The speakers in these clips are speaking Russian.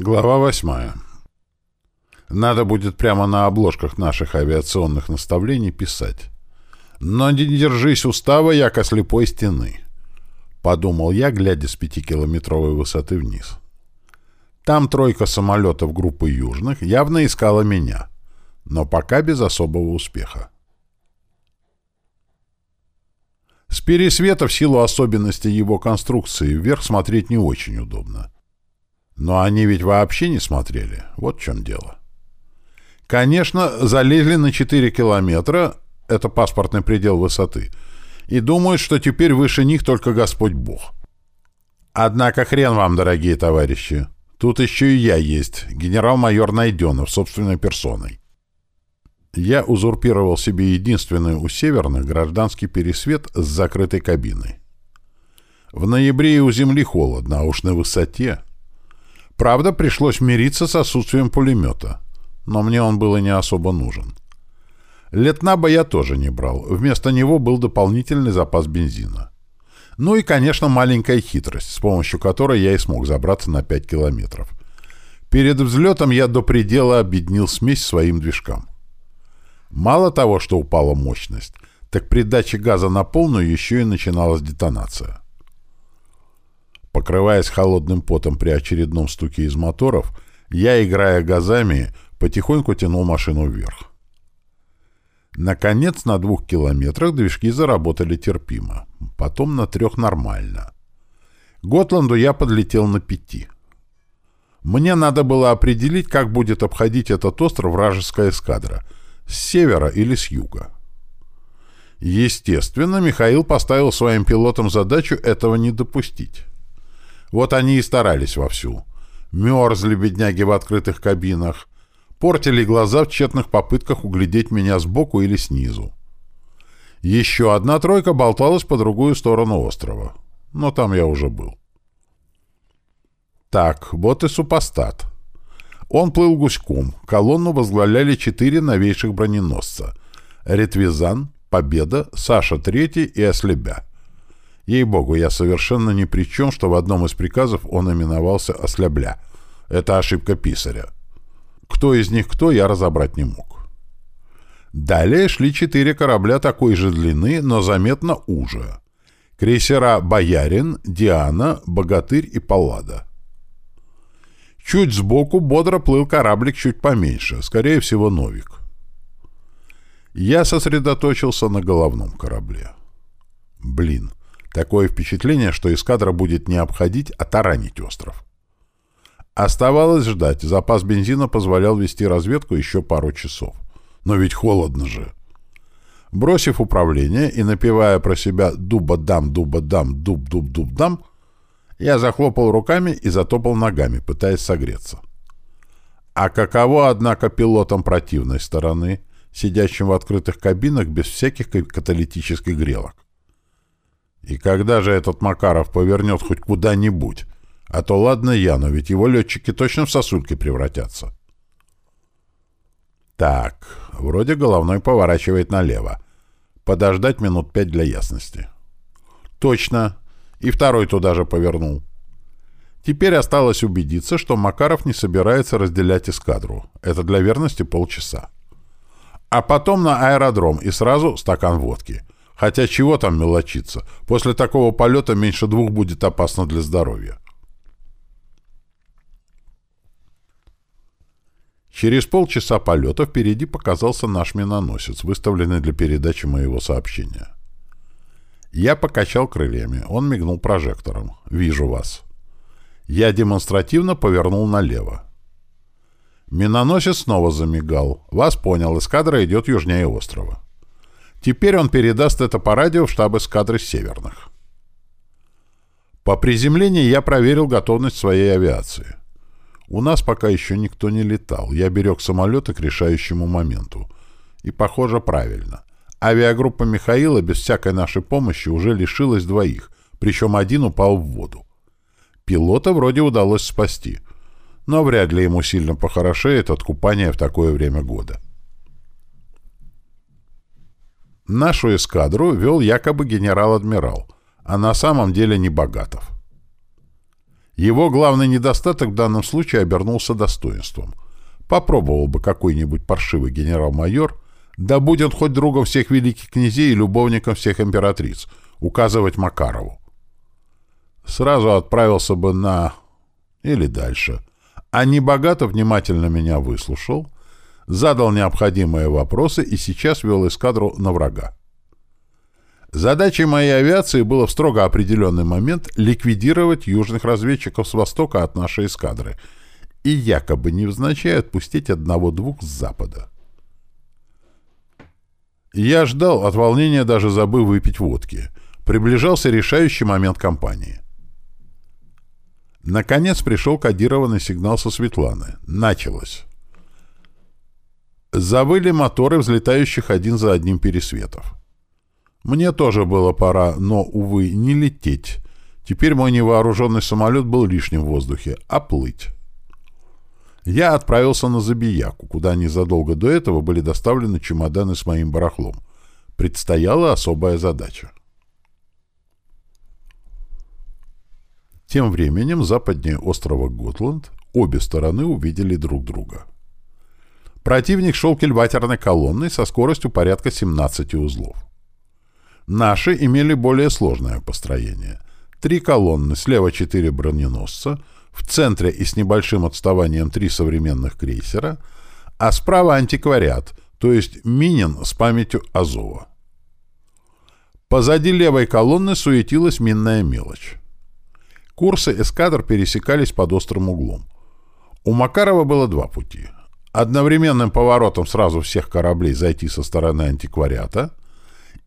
Глава восьмая. Надо будет прямо на обложках наших авиационных наставлений писать. «Но не держись устава, яко слепой стены», — подумал я, глядя с пятикилометровой высоты вниз. Там тройка самолетов группы южных явно искала меня, но пока без особого успеха. С пересвета в силу особенностей его конструкции вверх смотреть не очень удобно. Но они ведь вообще не смотрели. Вот в чем дело. Конечно, залезли на 4 километра, это паспортный предел высоты, и думают, что теперь выше них только Господь Бог. Однако хрен вам, дорогие товарищи. Тут еще и я есть, генерал-майор Найденов, собственной персоной. Я узурпировал себе единственный у северных гражданский пересвет с закрытой кабиной. В ноябре у земли холодно, а уж на высоте... Правда, пришлось мириться с отсутствием пулемета, но мне он был и не особо нужен. Летнаба я тоже не брал, вместо него был дополнительный запас бензина. Ну и, конечно, маленькая хитрость, с помощью которой я и смог забраться на 5 километров. Перед взлетом я до предела объединил смесь своим движкам. Мало того, что упала мощность, так при даче газа на полную еще и начиналась детонация. Покрываясь холодным потом при очередном стуке из моторов, я, играя газами, потихоньку тянул машину вверх. Наконец, на двух километрах движки заработали терпимо. Потом на трех нормально. Готланду я подлетел на пяти. Мне надо было определить, как будет обходить этот остров вражеская эскадра. С севера или с юга. Естественно, Михаил поставил своим пилотам задачу этого не допустить. Вот они и старались вовсю. Мерзли бедняги в открытых кабинах, портили глаза в тщетных попытках углядеть меня сбоку или снизу. Еще одна тройка болталась по другую сторону острова. Но там я уже был. Так, вот и супостат. Он плыл гуськом. Колонну возглавляли четыре новейших броненосца. Ретвизан, Победа, Саша Третий и Ослебя. Ей-богу, я совершенно ни при чем, что в одном из приказов он именовался «ослябля». Это ошибка писаря. Кто из них кто, я разобрать не мог. Далее шли четыре корабля такой же длины, но заметно уже. Крейсера «Боярин», «Диана», «Богатырь» и «Паллада». Чуть сбоку бодро плыл кораблик чуть поменьше, скорее всего, «Новик». Я сосредоточился на головном корабле. Блин, Такое впечатление, что эскадра будет не обходить, а таранить остров. Оставалось ждать. Запас бензина позволял вести разведку еще пару часов. Но ведь холодно же. Бросив управление и напевая про себя «дуба-дам, дуба-дам, дуб-дуб-дуб-дам», я захлопал руками и затопал ногами, пытаясь согреться. А каково, однако, пилотам противной стороны, сидящим в открытых кабинах без всяких каталитических грелок? И когда же этот Макаров повернет хоть куда-нибудь? А то ладно я, но ведь его летчики точно в сосульки превратятся. Так, вроде головной поворачивает налево. Подождать минут пять для ясности. Точно. И второй туда же повернул. Теперь осталось убедиться, что Макаров не собирается разделять эскадру. Это для верности полчаса. А потом на аэродром и сразу стакан водки — Хотя чего там мелочиться? После такого полета меньше двух будет опасно для здоровья. Через полчаса полета впереди показался наш миноносец, выставленный для передачи моего сообщения. Я покачал крыльями. Он мигнул прожектором. «Вижу вас». Я демонстративно повернул налево. Миноносец снова замигал. «Вас понял. Эскадра идет южнее острова». Теперь он передаст это по радио в штаб эскадры «Северных». По приземлении я проверил готовность своей авиации. У нас пока еще никто не летал. Я берег самолеты к решающему моменту. И, похоже, правильно. Авиагруппа Михаила без всякой нашей помощи уже лишилась двоих, причем один упал в воду. Пилота вроде удалось спасти, но вряд ли ему сильно похорошеет от купания в такое время года. Нашу эскадру вел якобы генерал-адмирал, а на самом деле не Богатов. Его главный недостаток в данном случае обернулся достоинством. Попробовал бы какой-нибудь паршивый генерал-майор, да будет хоть другом всех великих князей и любовником всех императриц, указывать Макарову. Сразу отправился бы на... или дальше. А небогато внимательно меня выслушал, задал необходимые вопросы и сейчас вел эскадру на врага. Задачей моей авиации было в строго определенный момент ликвидировать южных разведчиков с востока от нашей эскадры и якобы невзначай отпустить одного-двух с запада. Я ждал, от волнения даже забыв выпить водки. Приближался решающий момент кампании. Наконец пришел кодированный сигнал со Светланы. Началось. Завыли моторы взлетающих один за одним пересветов. Мне тоже было пора, но, увы, не лететь. Теперь мой невооруженный самолет был лишним в воздухе, а плыть. Я отправился на Забияку, куда незадолго до этого были доставлены чемоданы с моим барахлом. Предстояла особая задача. Тем временем западнее острова Готланд обе стороны увидели друг друга. Противник шел кильватерной колонной со скоростью порядка 17 узлов. Наши имели более сложное построение. Три колонны, слева четыре броненосца, в центре и с небольшим отставанием три современных крейсера, а справа антиквариат, то есть Минин с памятью Азова. Позади левой колонны суетилась минная мелочь. Курсы эскадр пересекались под острым углом. У Макарова было два пути. Одновременным поворотом сразу всех кораблей зайти со стороны антиквариата —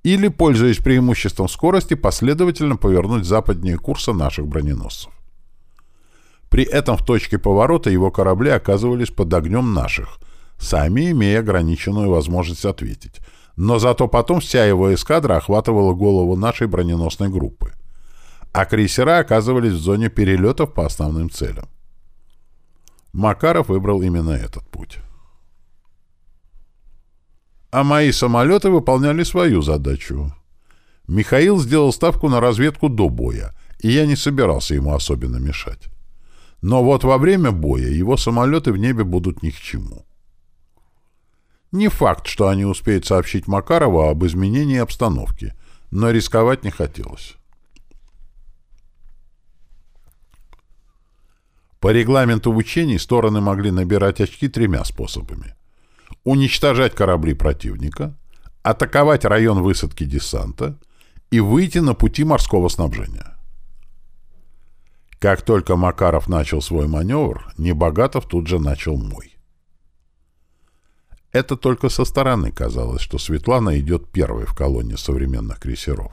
или, пользуясь преимуществом скорости, последовательно повернуть западнее курса наших броненосцев. При этом в точке поворота его корабли оказывались под огнем наших, сами имея ограниченную возможность ответить. Но зато потом вся его эскадра охватывала голову нашей броненосной группы. А крейсера оказывались в зоне перелетов по основным целям. Макаров выбрал именно этот путь а мои самолеты выполняли свою задачу. Михаил сделал ставку на разведку до боя, и я не собирался ему особенно мешать. Но вот во время боя его самолеты в небе будут ни к чему. Не факт, что они успеют сообщить Макарову об изменении обстановки, но рисковать не хотелось. По регламенту учений стороны могли набирать очки тремя способами уничтожать корабли противника, атаковать район высадки десанта и выйти на пути морского снабжения. Как только Макаров начал свой маневр, Небогатов тут же начал мой. Это только со стороны казалось, что Светлана идет первой в колонне современных крейсеров.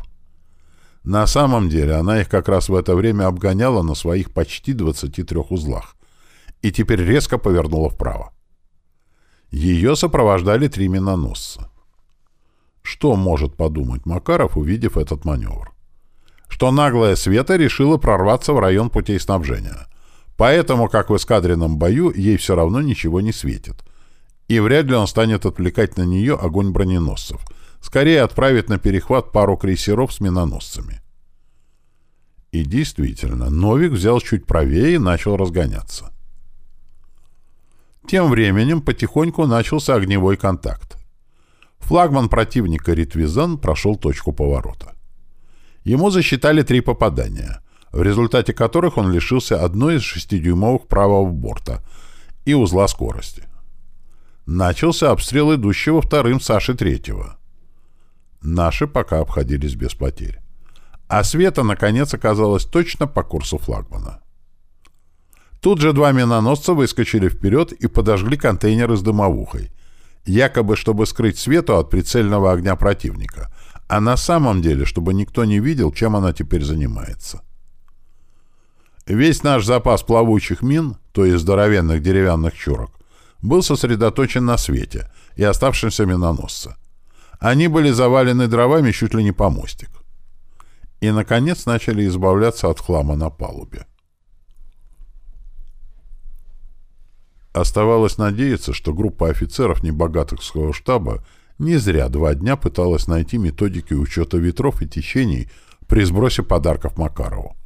На самом деле она их как раз в это время обгоняла на своих почти 23 узлах и теперь резко повернула вправо. Ее сопровождали три миноносца. Что может подумать Макаров, увидев этот маневр? Что наглая Света решила прорваться в район путей снабжения. Поэтому, как в эскадренном бою, ей все равно ничего не светит. И вряд ли он станет отвлекать на нее огонь броненосцев. Скорее отправит на перехват пару крейсеров с миноносцами. И действительно, Новик взял чуть правее и начал разгоняться. Тем временем потихоньку начался огневой контакт. Флагман противника Ритвизан прошел точку поворота. Ему засчитали три попадания, в результате которых он лишился одной из шестидюймовых правого борта и узла скорости. Начался обстрел идущего вторым Саши Третьего. Наши пока обходились без потерь. А Света, наконец, оказалась точно по курсу флагмана. Тут же два миноносца выскочили вперед и подожгли контейнеры с дымовухой, якобы чтобы скрыть свету от прицельного огня противника, а на самом деле, чтобы никто не видел, чем она теперь занимается. Весь наш запас плавучих мин, то есть здоровенных деревянных чурок, был сосредоточен на свете и оставшемся миноносце. Они были завалены дровами чуть ли не по мостик. И, наконец, начали избавляться от хлама на палубе. Оставалось надеяться, что группа офицеров небогатовского штаба не зря два дня пыталась найти методики учета ветров и течений при сбросе подарков Макарову.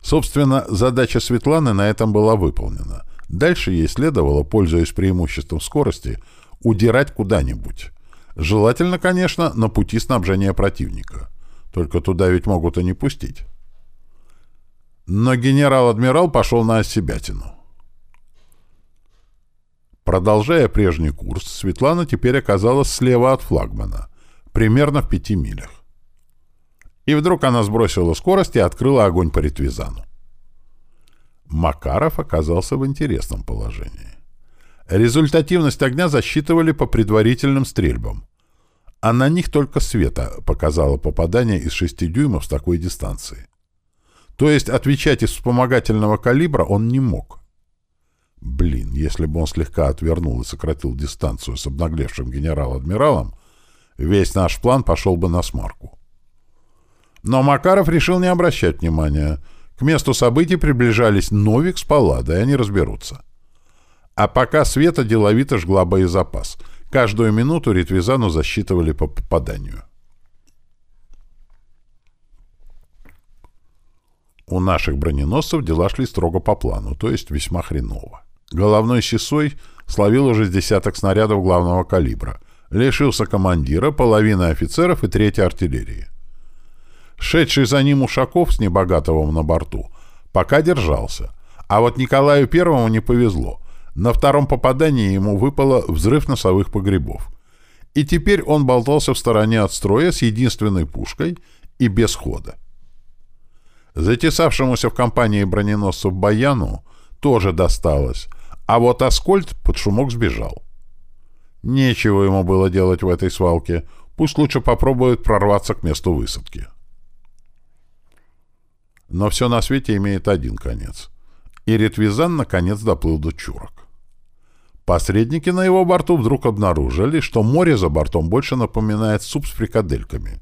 Собственно, задача Светланы на этом была выполнена. Дальше ей следовало, пользуясь преимуществом скорости, удирать куда-нибудь. Желательно, конечно, на пути снабжения противника. Только туда ведь могут и не пустить. Но генерал-адмирал пошел на осебятину. Продолжая прежний курс, Светлана теперь оказалась слева от флагмана, примерно в пяти милях. И вдруг она сбросила скорость и открыла огонь по ретвизану. Макаров оказался в интересном положении. Результативность огня засчитывали по предварительным стрельбам, а на них только Света показала попадание из 6 дюймов с такой дистанции. То есть отвечать из вспомогательного калибра он не мог. Блин, если бы он слегка отвернул и сократил дистанцию с обнаглевшим генерал-адмиралом, весь наш план пошел бы на смарку. Но Макаров решил не обращать внимания. К месту событий приближались Новик с Палладой, они разберутся. А пока Света деловито жгла боезапас. Каждую минуту Ритвизану засчитывали по попаданию. У наших броненосцев дела шли строго по плану, то есть весьма хреново. Головной сисой словил уже с десяток снарядов главного калибра. Лишился командира, половины офицеров и третьей артиллерии. Шедший за ним Ушаков с Небогатовым на борту пока держался. А вот Николаю Первому не повезло. На втором попадании ему выпало взрыв носовых погребов. И теперь он болтался в стороне от строя с единственной пушкой и без хода. Затесавшемуся в компании броненосцев Баяну тоже досталось, а вот Аскольд под шумок сбежал. Нечего ему было делать в этой свалке. Пусть лучше попробует прорваться к месту высадки. Но все на свете имеет один конец. И Ретвизан наконец доплыл до Чурок. Посредники на его борту вдруг обнаружили, что море за бортом больше напоминает суп с фрикадельками.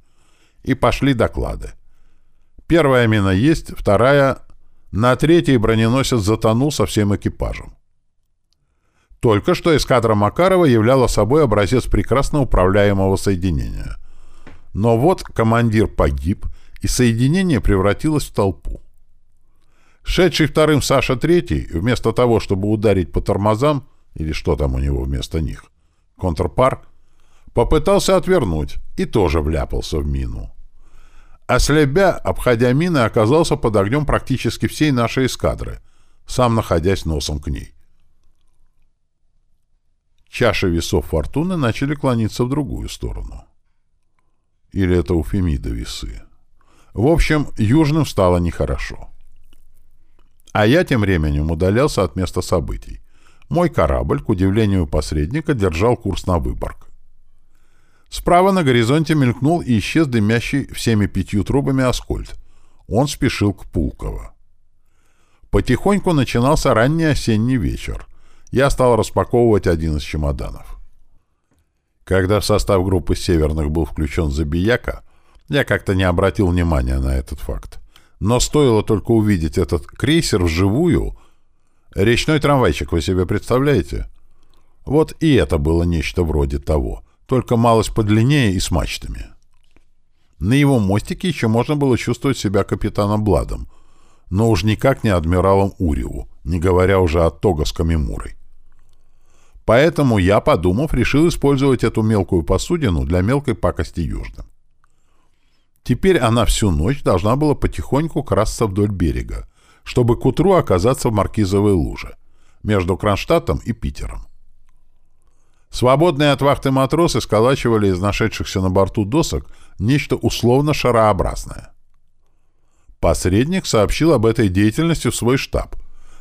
И пошли доклады. Первая мина есть, вторая... На третьей броненосец затонул со всем экипажем. Только что эскадра Макарова являла собой образец прекрасно управляемого соединения. Но вот командир погиб, и соединение превратилось в толпу. Шедший вторым Саша Третий, вместо того, чтобы ударить по тормозам, или что там у него вместо них, контрпар, попытался отвернуть и тоже вляпался в мину. А слебя, обходя мины, оказался под огнем практически всей нашей эскадры, сам находясь носом к ней. Чаши весов фортуны начали клониться в другую сторону. Или это у Фемида весы. В общем, южным стало нехорошо. А я тем временем удалялся от места событий. Мой корабль, к удивлению посредника, держал курс на Выборг. Справа на горизонте мелькнул и исчез дымящий всеми пятью трубами Аскольд. Он спешил к Пулково. Потихоньку начинался ранний осенний вечер я стал распаковывать один из чемоданов. Когда в состав группы северных был включен Забияка, я как-то не обратил внимания на этот факт. Но стоило только увидеть этот крейсер вживую... Речной трамвайчик вы себе представляете? Вот и это было нечто вроде того, только малость подлиннее и с мачтами. На его мостике еще можно было чувствовать себя капитаном Бладом, но уж никак не адмиралом Уриу, не говоря уже о Того с Камимурой. Поэтому я, подумав, решил использовать эту мелкую посудину для мелкой пакости южным. Теперь она всю ночь должна была потихоньку красться вдоль берега, чтобы к утру оказаться в Маркизовой луже, между Кронштадтом и Питером. Свободные от вахты матросы сколачивали из нашедшихся на борту досок нечто условно шарообразное. Посредник сообщил об этой деятельности в свой штаб,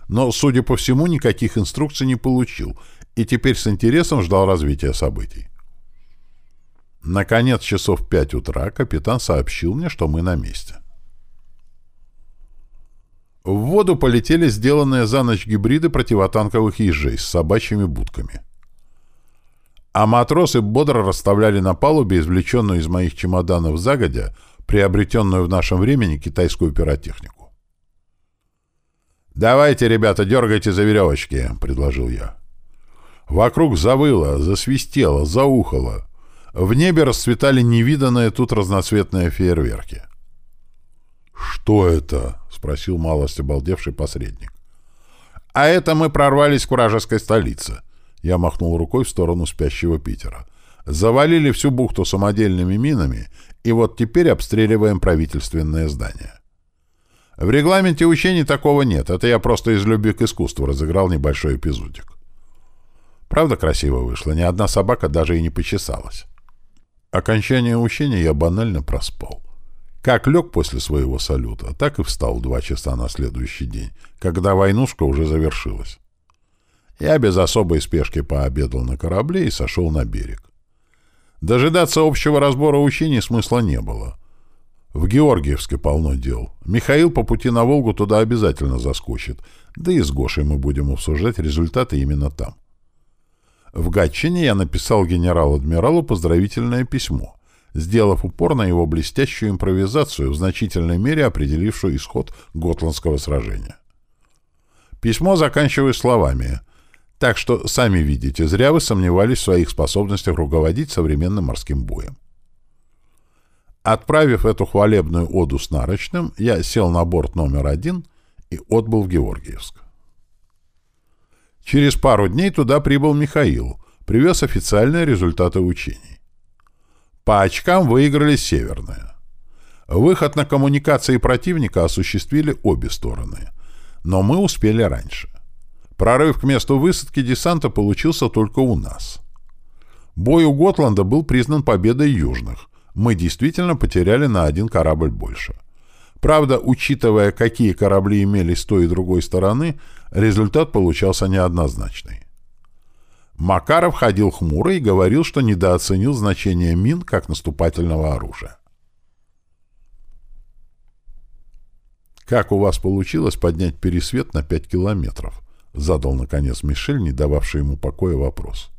но, судя по всему, никаких инструкций не получил и теперь с интересом ждал развития событий. Наконец, часов пять утра капитан сообщил мне, что мы на месте. В воду полетели сделанные за ночь гибриды противотанковых ежей с собачьими будками. А матросы бодро расставляли на палубе извлеченную из моих чемоданов загодя, приобретенную в нашем времени китайскую пиротехнику. «Давайте, ребята, дергайте за веревочки», — предложил я. Вокруг завыло, засвистело, заухало. В небе расцветали невиданные тут разноцветные фейерверки. «Что это?» — спросил малость обалдевший посредник. «А это мы прорвались к вражеской столице». Я махнул рукой в сторону спящего Питера. «Завалили всю бухту самодельными минами, и вот теперь обстреливаем правительственное здание». В регламенте учений такого нет. Это я просто из любви к искусству разыграл небольшой эпизодик. Правда красиво вышло, ни одна собака даже и не почесалась. Окончание учения я банально проспал. Как лег после своего салюта, так и встал два часа на следующий день, когда войнушка уже завершилась. Я без особой спешки пообедал на корабле и сошел на берег. Дожидаться общего разбора учений смысла не было. В Георгиевске полно дел. Михаил по пути на Волгу туда обязательно заскочит, да и с Гошей мы будем обсуждать результаты именно там. В Гатчине я написал генерал-адмиралу поздравительное письмо, сделав упор на его блестящую импровизацию, в значительной мере определившую исход Готландского сражения. Письмо заканчиваю словами «Так что, сами видите, зря вы сомневались в своих способностях руководить современным морским боем». Отправив эту хвалебную оду с нарочным, я сел на борт номер один и отбыл в Георгиевск. Через пару дней туда прибыл Михаил, привез официальные результаты учений. По очкам выиграли северные. Выход на коммуникации противника осуществили обе стороны. Но мы успели раньше. Прорыв к месту высадки десанта получился только у нас. Бой у Готланда был признан победой южных. Мы действительно потеряли на один корабль больше. Правда, учитывая, какие корабли имелись с той и другой стороны, результат получался неоднозначный. Макаров ходил хмуро и говорил, что недооценил значение мин как наступательного оружия. «Как у вас получилось поднять пересвет на пять километров?» — задал, наконец, Мишель, не дававший ему покоя вопрос.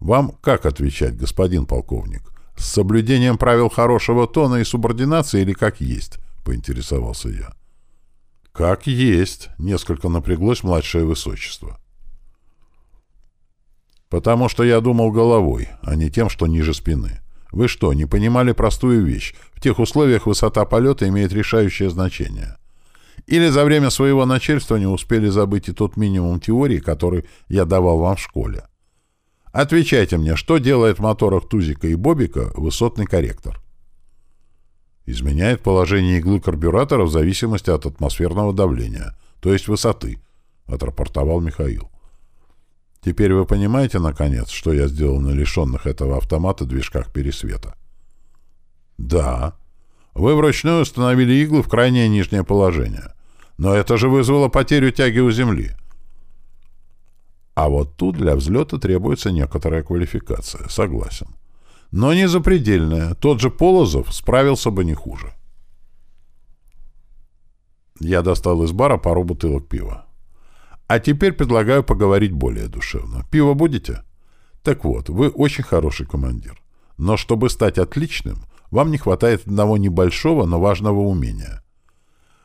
«Вам как отвечать, господин полковник? С соблюдением правил хорошего тона и субординации или как есть?» — поинтересовался я. «Как есть», — несколько напряглось младшее высочество. «Потому что я думал головой, а не тем, что ниже спины. Вы что, не понимали простую вещь? В тех условиях высота полета имеет решающее значение. Или за время своего начальства не успели забыть и тот минимум теории, который я давал вам в школе? Отвечайте мне, что делает в моторах Тузика и Бобика высотный корректор?» изменяет положение иглы карбюратора в зависимости от атмосферного давления, то есть высоты, — отрапортовал Михаил. Теперь вы понимаете, наконец, что я сделал на лишенных этого автомата движках пересвета? Да. Вы вручную установили иглы в крайнее нижнее положение. Но это же вызвало потерю тяги у Земли. А вот тут для взлета требуется некоторая квалификация, согласен. Но не запредельная. Тот же Полозов справился бы не хуже. Я достал из бара пару бутылок пива. А теперь предлагаю поговорить более душевно. Пиво будете? Так вот, вы очень хороший командир. Но чтобы стать отличным, вам не хватает одного небольшого, но важного умения.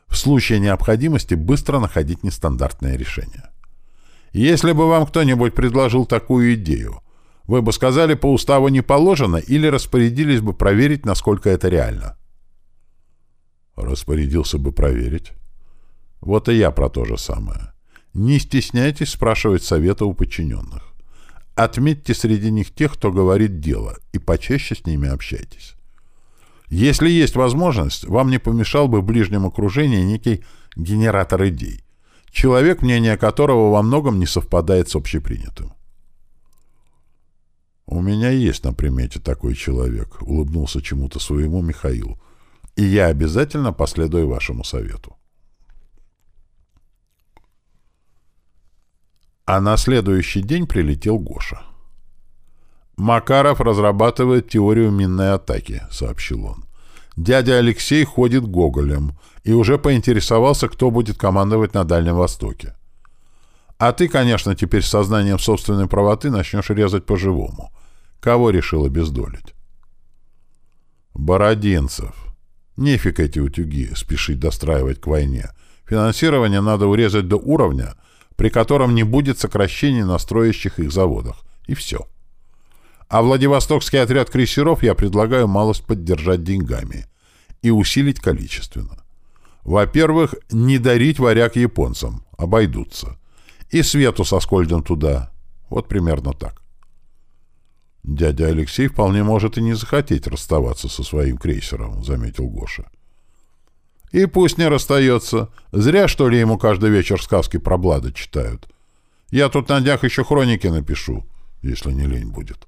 В случае необходимости быстро находить нестандартное решение. Если бы вам кто-нибудь предложил такую идею, вы бы сказали, по уставу не положено, или распорядились бы проверить, насколько это реально? Распорядился бы проверить. Вот и я про то же самое. Не стесняйтесь спрашивать совета у подчиненных. Отметьте среди них тех, кто говорит дело, и почаще с ними общайтесь. Если есть возможность, вам не помешал бы в ближнем окружении некий генератор идей, человек, мнение которого во многом не совпадает с общепринятым. «У меня есть на примете такой человек», — улыбнулся чему-то своему Михаил, «и я обязательно последую вашему совету». А на следующий день прилетел Гоша. «Макаров разрабатывает теорию минной атаки», — сообщил он. «Дядя Алексей ходит гоголем и уже поинтересовался, кто будет командовать на Дальнем Востоке. А ты, конечно, теперь с сознанием собственной правоты начнешь резать по-живому. Кого решил обездолить?» «Бородинцев. Нефиг эти утюги спешить достраивать к войне. Финансирование надо урезать до уровня, при котором не будет сокращений на строящих их заводах. И все. А Владивостокский отряд крейсеров я предлагаю малость поддержать деньгами. и усилить количественно. Во-первых, не дарить варяг японцам, обойдутся. И Свету со туда. Вот примерно так. Дядя Алексей вполне может и не захотеть расставаться со своим крейсером, заметил Гоша. И пусть не расстается. Зря, что ли, ему каждый вечер сказки про Блада читают. Я тут на днях еще хроники напишу, если не лень будет.